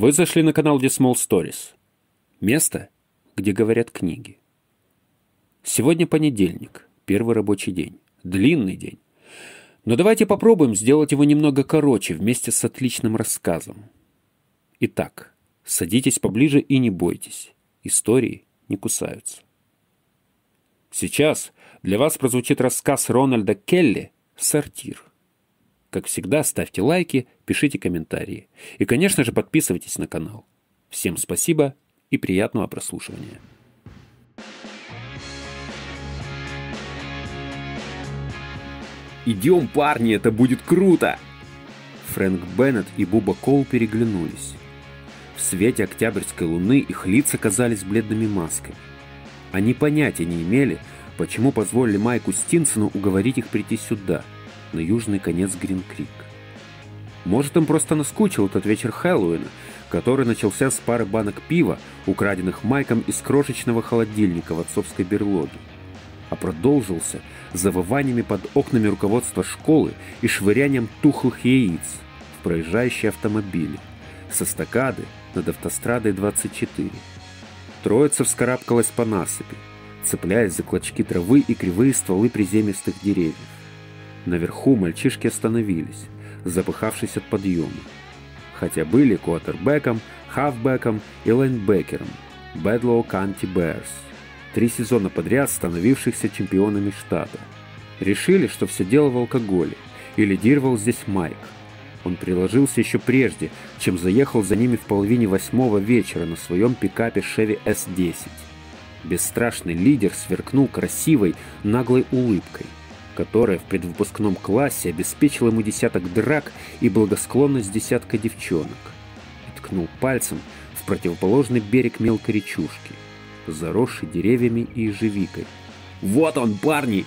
Вы зашли на канал Dismal Stories. Место, где говорят книги. Сегодня понедельник, первый рабочий день. Длинный день. Но давайте попробуем сделать его немного короче вместе с отличным рассказом. Итак, садитесь поближе и не бойтесь. Истории не кусаются. Сейчас для вас прозвучит рассказ Рональда Келли «Сортир». Как всегда, ставьте лайки, пишите комментарии. И, конечно же, подписывайтесь на канал. Всем спасибо и приятного прослушивания. «Идем, парни, это будет круто!» Фрэнк Беннет и Буба Кол переглянулись. В свете октябрьской луны их лица казались бледными масками. Они понятия не имели, почему позволили Майку Стинсону уговорить их прийти сюда, на южный конец Грин-Крик. Может, им просто наскучил этот вечер Хэллоуина, который начался с пары банок пива, украденных Майком из крошечного холодильника в отцовской берлоге, а продолжился завываниями под окнами руководства школы и швырянием тухлых яиц в проезжающие автомобили со стакады над автострадой 24. Троица вскарабкалась по насыпи, цепляясь за клочки травы и кривые стволы приземистых деревьев. Наверху мальчишки остановились, запыхавшись от подъема. Хотя были квотербеком, хавбеком и лайнбекером Бэдлоу Канти Берс, три сезона подряд становившихся чемпионами штата. Решили, что все дело в алкоголе, и лидировал здесь Майк. Он приложился еще прежде, чем заехал за ними в половине восьмого вечера на своем пикапе Chevy S10. Бесстрашный лидер сверкнул красивой, наглой улыбкой, которая в предвыпускном классе обеспечила ему десяток драк и благосклонность десятка девчонок. И ткнул пальцем в противоположный берег мелкой речушки, заросший деревьями и ежевикой. «Вот он, парни!»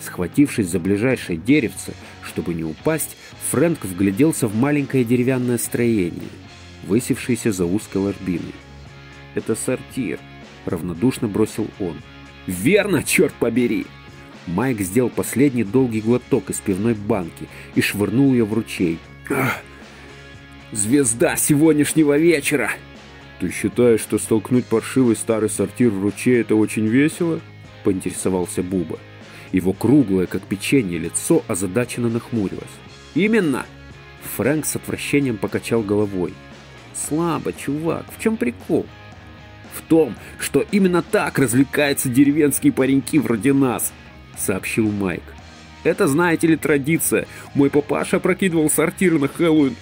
Схватившись за ближайшее деревце, чтобы не упасть, Фрэнк вгляделся в маленькое деревянное строение, высевшееся за узкой ложбиной. «Это сортир», — равнодушно бросил он. «Верно, черт побери!» Майк сделал последний долгий глоток из пивной банки и швырнул ее в ручей. «Звезда сегодняшнего вечера!» «Ты считаешь, что столкнуть паршивый старый сортир в ручей — это очень весело?» — поинтересовался Буба. Его круглое, как печенье, лицо озадаченно нахмурилось. «Именно!» Фрэнк с отвращением покачал головой. «Слабо, чувак, в чем прикол?» «В том, что именно так развлекаются деревенские пареньки вроде нас», — сообщил Майк. «Это, знаете ли, традиция. Мой папаша опрокидывал сортир на Хэллоуин.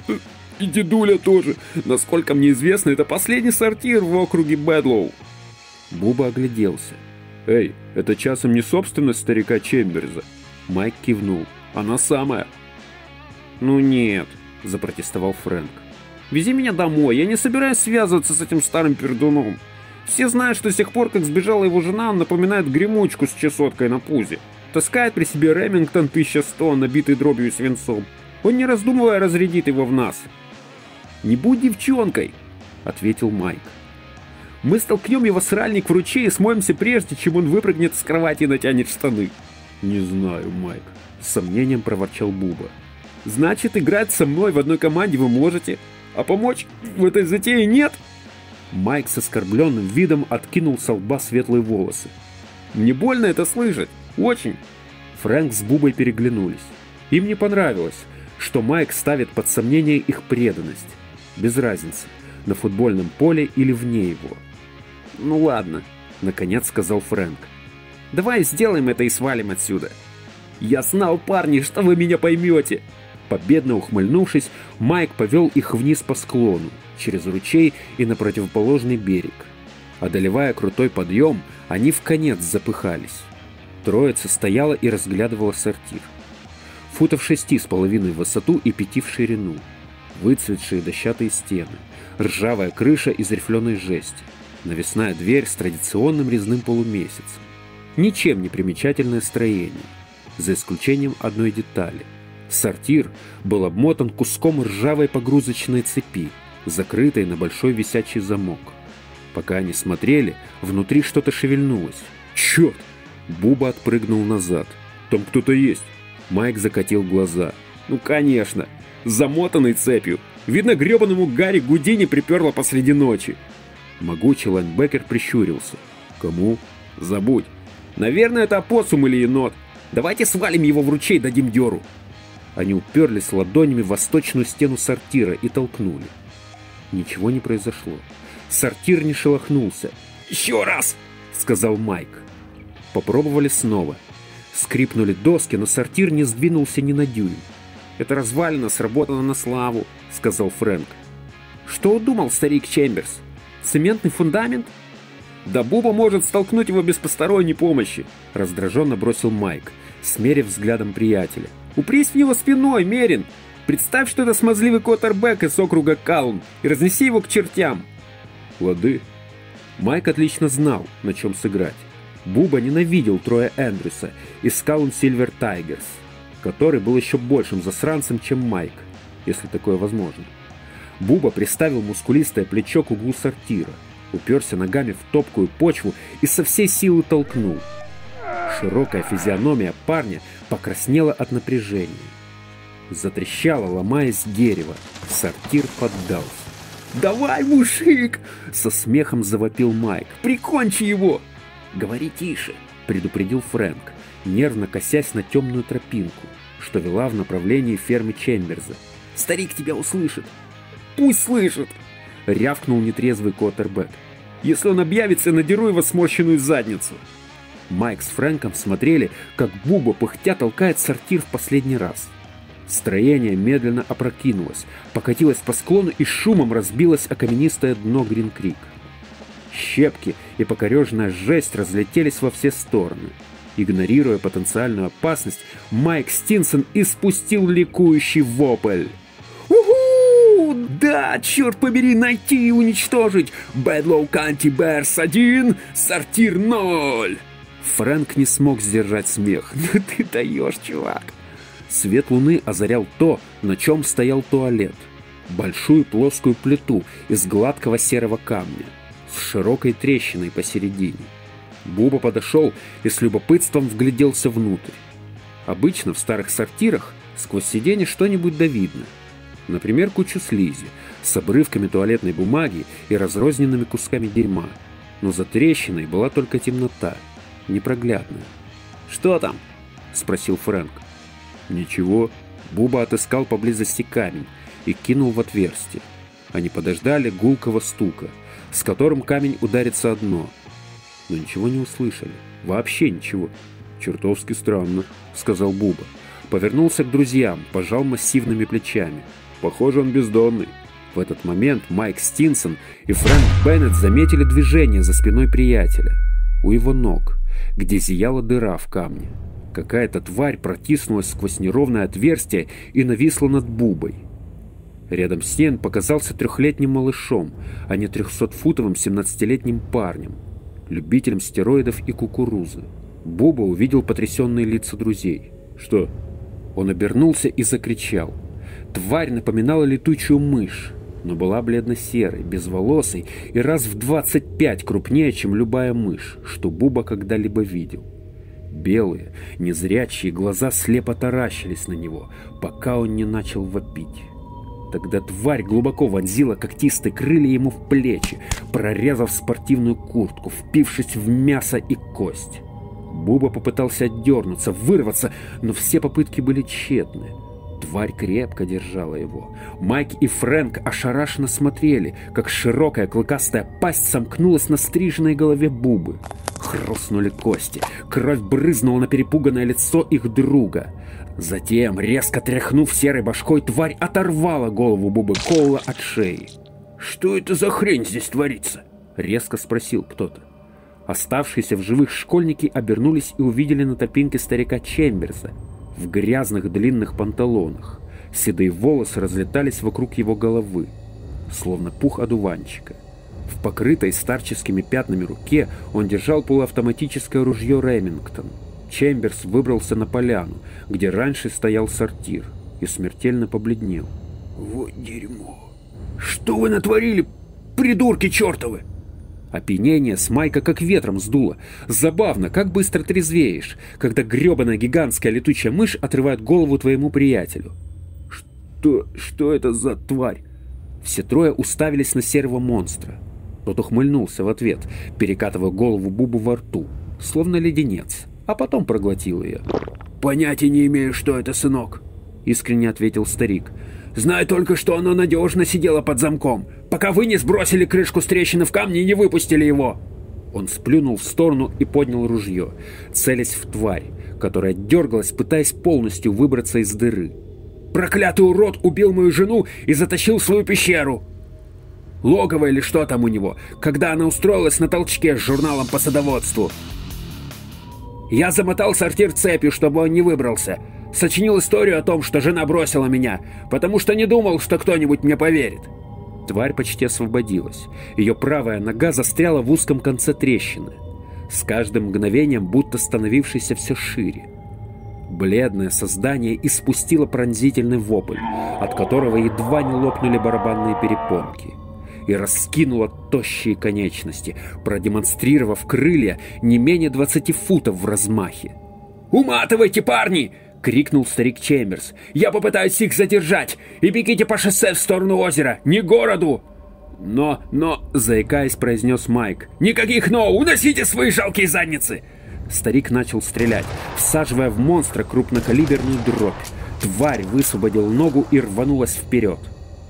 И дедуля тоже. Насколько мне известно, это последний сортир в округе Бэдлоу». Буба огляделся. «Эй, это часом не собственность старика Чемберза?» Майк кивнул. «Она самая». «Ну нет», — запротестовал Фрэнк. «Вези меня домой, я не собираюсь связываться с этим старым пердуном. Все знают, что с тех пор, как сбежала его жена, он напоминает гремучку с чесоткой на пузе. Таскает при себе Ремингтон 1100, набитый дробью и свинцом. Он, не раздумывая, разрядит его в нас». «Не будь девчонкой», — ответил Майк. Мы столкнем его сральник в ручей и смоемся прежде, чем он выпрыгнет с кровати и натянет штаны. Не знаю, Майк. С сомнением проворчал Буба. Значит, играть со мной в одной команде вы можете, а помочь в этой затее нет? Майк с оскорбленным видом откинул со лба светлые волосы. Мне больно это слышать. Очень. Фрэнк с Бубой переглянулись. Им не понравилось, что Майк ставит под сомнение их преданность. Без разницы, на футбольном поле или вне его. «Ну ладно», — наконец сказал Фрэнк. «Давай сделаем это и свалим отсюда». «Я знал, парни, что вы меня поймете!» Победно ухмыльнувшись, Майк повел их вниз по склону, через ручей и на противоположный берег. Одолевая крутой подъем, они в конец запыхались. Троица стояла и разглядывала сортир. Футов шести с половиной в высоту и пяти в ширину. Выцветшие дощатые стены, ржавая крыша из рифленой жести, навесная дверь с традиционным резным полумесяцем. Ничем не примечательное строение, за исключением одной детали. Сортир был обмотан куском ржавой погрузочной цепи, закрытой на большой висячий замок. Пока они смотрели, внутри что-то шевельнулось. «Черт!» Буба отпрыгнул назад. «Там кто-то есть!» Майк закатил глаза. «Ну, конечно! С замотанной цепью! Видно, гребаному Гарри Гудини приперло посреди ночи. Могучий лайнбекер прищурился. Кому? Забудь. Наверное, это опоссум или енот. Давайте свалим его в ручей, дадим дёру. Они уперлись ладонями в восточную стену сортира и толкнули. Ничего не произошло. Сортир не шелохнулся. «Еще раз!» — сказал Майк. Попробовали снова. Скрипнули доски, но сортир не сдвинулся ни на дюйм. «Это развалина сработано на славу», — сказал Фрэнк. «Что удумал старик Чемберс? Цементный фундамент?» «Да Буба может столкнуть его без посторонней помощи», — раздраженно бросил Майк, смерив взглядом приятеля. «Упрись в него спиной, Мерин! Представь, что это смазливый Коттербек из округа Каун, и разнеси его к чертям!» «Лады». Майк отлично знал, на чем сыграть. Буба ненавидел Троя Эндрюса из Каун Сильвер Тайгерс, который был еще большим засранцем, чем Майк, если такое возможно. Буба приставил мускулистое плечо к углу сортира, уперся ногами в топкую почву и со всей силы толкнул. Широкая физиономия парня покраснела от напряжения. Затрещало, ломаясь дерево. Сортир поддался. «Давай, мужик!» — со смехом завопил Майк. «Прикончи его!» «Говори тише!» — предупредил Фрэнк, нервно косясь на темную тропинку, что вела в направлении фермы Чемберза. «Старик тебя услышит!» «Пусть слышит!» — рявкнул нетрезвый Коттербек. «Если он объявится, надеру его сморщенную задницу!» Майк с Фрэнком смотрели, как Буба пыхтя толкает сортир в последний раз — Строение медленно опрокинулось, покатилось по склону и шумом разбилось о каменистое дно Грин-Крик. Щепки и покорежная жесть разлетелись во все стороны. Игнорируя потенциальную опасность, Майк Стинсон испустил ликующий вопль. «Уху! Да, черт побери, найти и уничтожить! Бэдлоу Канти Берс 1, сортир 0!» Фрэнк не смог сдержать смех. «Ну ты даешь, чувак!» Свет луны озарял то, на чем стоял туалет. Большую плоскую плиту из гладкого серого камня с широкой трещиной посередине. Буба подошел и с любопытством вгляделся внутрь. Обычно в старых сортирах сквозь сиденье что-нибудь да видно. Например, кучу слизи с обрывками туалетной бумаги и разрозненными кусками дерьма. Но за трещиной была только темнота, непроглядная. «Что там?» — спросил Фрэнк. Ничего. Буба отыскал поблизости камень и кинул в отверстие. Они подождали гулкого стука, с которым камень ударится одно. Но ничего не услышали. Вообще ничего. «Чертовски странно», — сказал Буба. Повернулся к друзьям, пожал массивными плечами. «Похоже, он бездонный». В этот момент Майк Стинсон и Фрэнк Беннет заметили движение за спиной приятеля. У его ног, где зияла дыра в камне. Какая-то тварь протиснулась сквозь неровное отверстие и нависла над Бубой. Рядом с ней показался трехлетним малышом, а не трехсотфутовым семнадцатилетним парнем, любителем стероидов и кукурузы. Буба увидел потрясенные лица друзей. «Что?» Он обернулся и закричал. Тварь напоминала летучую мышь, но была бледно-серой, безволосой и раз в 25 крупнее, чем любая мышь, что Буба когда-либо видел. Белые, незрячие глаза слепо таращились на него, пока он не начал вопить. Тогда тварь глубоко вонзила когтистые крылья ему в плечи, прорезав спортивную куртку, впившись в мясо и кость. Буба попытался отдернуться, вырваться, но все попытки были тщетны. Тварь крепко держала его. Майк и Фрэнк ошарашенно смотрели, как широкая клыкастая пасть сомкнулась на стриженной голове Бубы. Хрустнули кости. Кровь брызнула на перепуганное лицо их друга. Затем, резко тряхнув серой башкой, тварь оторвала голову Бубы Коула от шеи. «Что это за хрень здесь творится?» — резко спросил кто-то. Оставшиеся в живых школьники обернулись и увидели на топинке старика Чемберса в грязных длинных панталонах. Седые волосы разлетались вокруг его головы, словно пух одуванчика. В покрытой старческими пятнами руке он держал полуавтоматическое ружье Ремингтон. Чемберс выбрался на поляну, где раньше стоял сортир, и смертельно побледнел. «Вот дерьмо! Что вы натворили, придурки чертовы!» Опьянение с Майка как ветром сдуло. Забавно, как быстро трезвеешь, когда гребаная гигантская летучая мышь отрывает голову твоему приятелю. «Что... что это за тварь?» Все трое уставились на серого монстра. Тот ухмыльнулся в ответ, перекатывая голову Бубу во рту, словно леденец, а потом проглотил ее. «Понятия не имею, что это, сынок», — искренне ответил старик. «Знаю только, что оно надежно сидело под замком, пока вы не сбросили крышку с трещины в камне и не выпустили его». Он сплюнул в сторону и поднял ружье, целясь в тварь, которая дергалась, пытаясь полностью выбраться из дыры. «Проклятый урод убил мою жену и затащил в свою пещеру!» Логово или что там у него, когда она устроилась на толчке с журналом по садоводству. Я замотал сортир цепью, чтобы он не выбрался. Сочинил историю о том, что жена бросила меня, потому что не думал, что кто-нибудь мне поверит. Тварь почти освободилась. Ее правая нога застряла в узком конце трещины, с каждым мгновением будто становившейся все шире. Бледное создание испустило пронзительный вопль, от которого едва не лопнули барабанные перепонки, и раскинуло тощие конечности, продемонстрировав крылья не менее 20 футов в размахе. «Уматывайте, парни!» — крикнул старик Чемберс. «Я попытаюсь их задержать! И бегите по шоссе в сторону озера, не городу!» «Но, но...» — заикаясь, произнес Майк. «Никаких «но!» Уносите свои жалкие задницы!» Старик начал стрелять, всаживая в монстра крупнокалиберную дробь. Тварь высвободил ногу и рванулась вперед.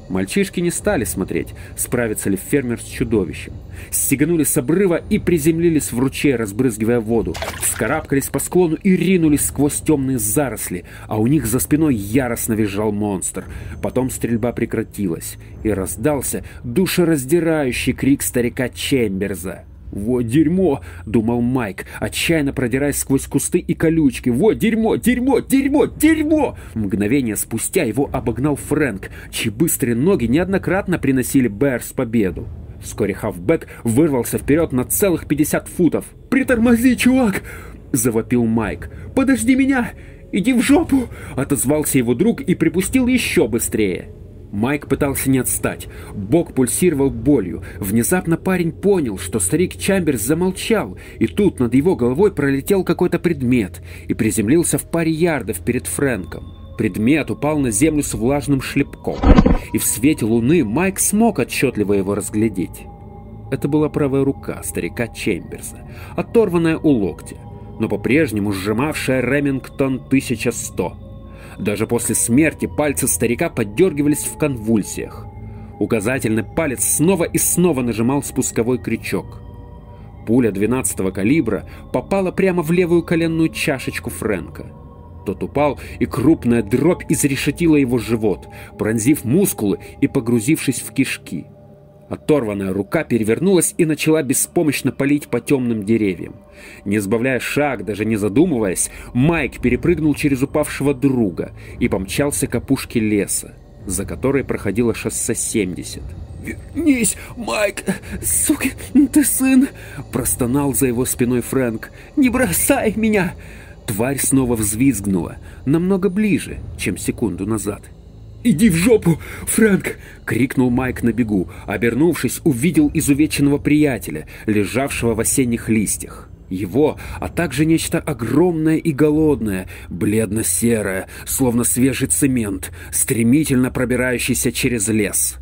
Мальчишки не стали смотреть, справится ли фермер с чудовищем. Стеганули с обрыва и приземлились в ручей, разбрызгивая воду. Вскарабкались по склону и ринулись сквозь темные заросли, а у них за спиной яростно визжал монстр. Потом стрельба прекратилась, и раздался душераздирающий крик старика Чемберза. «Вот дерьмо!» — думал Майк, отчаянно продираясь сквозь кусты и колючки. «Вот дерьмо! Дерьмо! Дерьмо! Дерьмо!» Мгновение спустя его обогнал Фрэнк, чьи быстрые ноги неоднократно приносили Берс победу. Вскоре хавбэк вырвался вперед на целых 50 футов. «Притормози, чувак!» — завопил Майк. «Подожди меня! Иди в жопу!» — отозвался его друг и припустил еще быстрее. Майк пытался не отстать. Бок пульсировал болью. Внезапно парень понял, что старик Чамберс замолчал, и тут над его головой пролетел какой-то предмет и приземлился в паре ярдов перед Фрэнком. Предмет упал на землю с влажным шлепком, и в свете луны Майк смог отчетливо его разглядеть. Это была правая рука старика Чемберса, оторванная у локтя, но по-прежнему сжимавшая Ремингтон 1100. Даже после смерти пальцы старика поддергивались в конвульсиях. Указательный палец снова и снова нажимал спусковой крючок. Пуля 12-го калибра попала прямо в левую коленную чашечку Фрэнка. Тот упал, и крупная дробь изрешетила его живот, пронзив мускулы и погрузившись в кишки. Оторванная рука перевернулась и начала беспомощно палить по темным деревьям. Не сбавляя шаг, даже не задумываясь, Майк перепрыгнул через упавшего друга и помчался к опушке леса, за которой проходило шоссе 70. «Вернись, Майк, сука, ты сын!» – простонал за его спиной Фрэнк. «Не бросай меня!» Тварь снова взвизгнула, намного ближе, чем секунду назад. «Иди в жопу, Фрэнк!» — крикнул Майк на бегу. Обернувшись, увидел изувеченного приятеля, лежавшего в осенних листьях. Его, а также нечто огромное и голодное, бледно-серое, словно свежий цемент, стремительно пробирающийся через лес.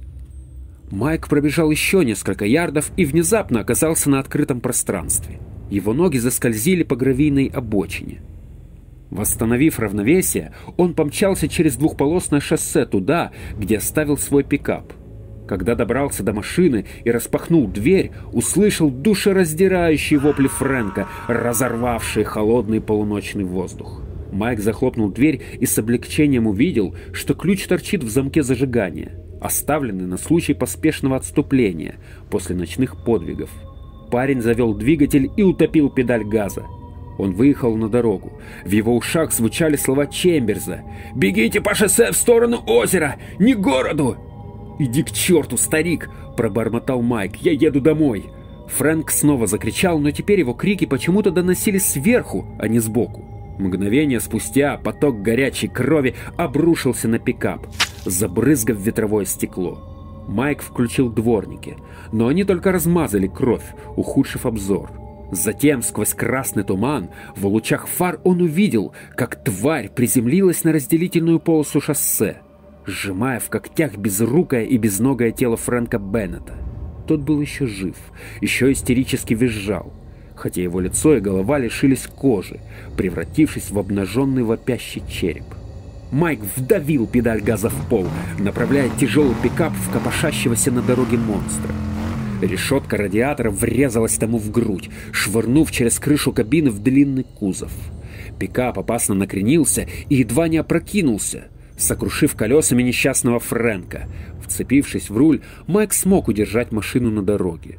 Майк пробежал еще несколько ярдов и внезапно оказался на открытом пространстве. Его ноги заскользили по гравийной обочине. Восстановив равновесие, он помчался через двухполосное шоссе туда, где оставил свой пикап. Когда добрался до машины и распахнул дверь, услышал душераздирающие вопли Фрэнка, разорвавшие холодный полуночный воздух. Майк захлопнул дверь и с облегчением увидел, что ключ торчит в замке зажигания, оставленный на случай поспешного отступления после ночных подвигов. Парень завел двигатель и утопил педаль газа. Он выехал на дорогу. В его ушах звучали слова Чемберза. «Бегите по шоссе в сторону озера, не к городу!» «Иди к черту, старик!» – пробормотал Майк. «Я еду домой!» Фрэнк снова закричал, но теперь его крики почему-то доносились сверху, а не сбоку. Мгновение спустя поток горячей крови обрушился на пикап, забрызгав ветровое стекло. Майк включил дворники, но они только размазали кровь, ухудшив обзор. Затем, сквозь красный туман, в лучах фар он увидел, как тварь приземлилась на разделительную полосу шоссе. сжимая в когтях безрукое и безногое тело Фрэнка Беннета. Тот был еще жив, еще истерически визжал, хотя его лицо и голова лишились кожи, превратившись в обнаженный вопящий череп. Майк вдавил педаль газа в пол, направляя тяжелый пикап в копошащегося на дороге монстра. Решетка радиатора врезалась тому в грудь, швырнув через крышу кабины в длинный кузов. Пикап опасно накренился и едва не опрокинулся, сокрушив колесами несчастного Фрэнка. Вцепившись в руль, Майк смог удержать машину на дороге.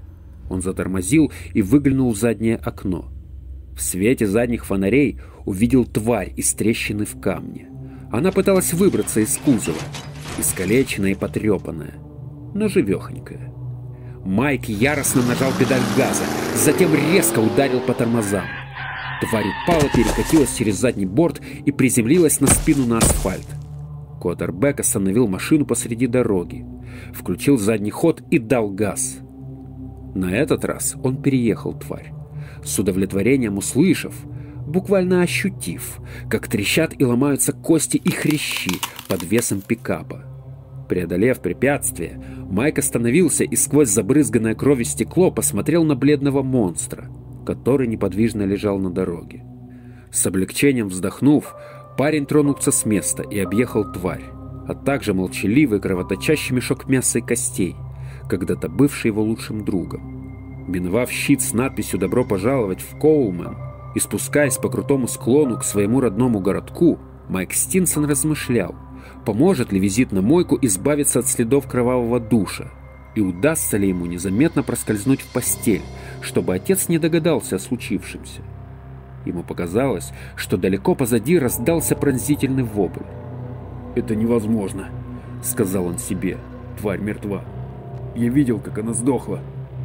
Он затормозил и выглянул в заднее окно. В свете задних фонарей увидел тварь из трещины в камне. Она пыталась выбраться из кузова, искалеченная и потрепанная, но живехонькая. Майк яростно нажал педаль газа, затем резко ударил по тормозам. Тварь упала, перекатилась через задний борт и приземлилась на спину на асфальт. Коттербек остановил машину посреди дороги, включил задний ход и дал газ. На этот раз он переехал тварь, с удовлетворением услышав, буквально ощутив, как трещат и ломаются кости и хрящи под весом пикапа. Преодолев препятствие, Майк остановился и сквозь забрызганное кровью стекло посмотрел на бледного монстра, который неподвижно лежал на дороге. С облегчением вздохнув, парень тронулся с места и объехал тварь, а также молчаливый кровоточащий мешок мяса и костей, когда-то бывший его лучшим другом. Миновав щит с надписью «Добро пожаловать в Коулман» и спускаясь по крутому склону к своему родному городку, Майк Стинсон размышлял – Поможет ли визит на мойку избавиться от следов кровавого душа? И удастся ли ему незаметно проскользнуть в постель, чтобы отец не догадался о случившемся? Ему показалось, что далеко позади раздался пронзительный вопль. «Это невозможно», — сказал он себе. «Тварь мертва. Я видел, как она сдохла».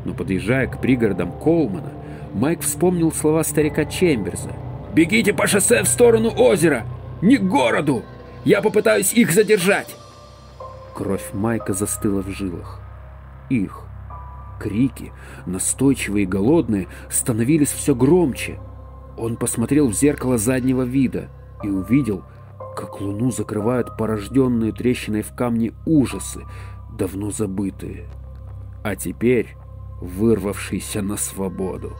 Но подъезжая к пригородам Колмана, Майк вспомнил слова старика Чемберза. «Бегите по шоссе в сторону озера! Не к городу!» Я попытаюсь их задержать!» Кровь Майка застыла в жилах. Их крики, настойчивые и голодные, становились все громче. Он посмотрел в зеркало заднего вида и увидел, как луну закрывают порожденные трещиной в камне ужасы, давно забытые, а теперь вырвавшиеся на свободу.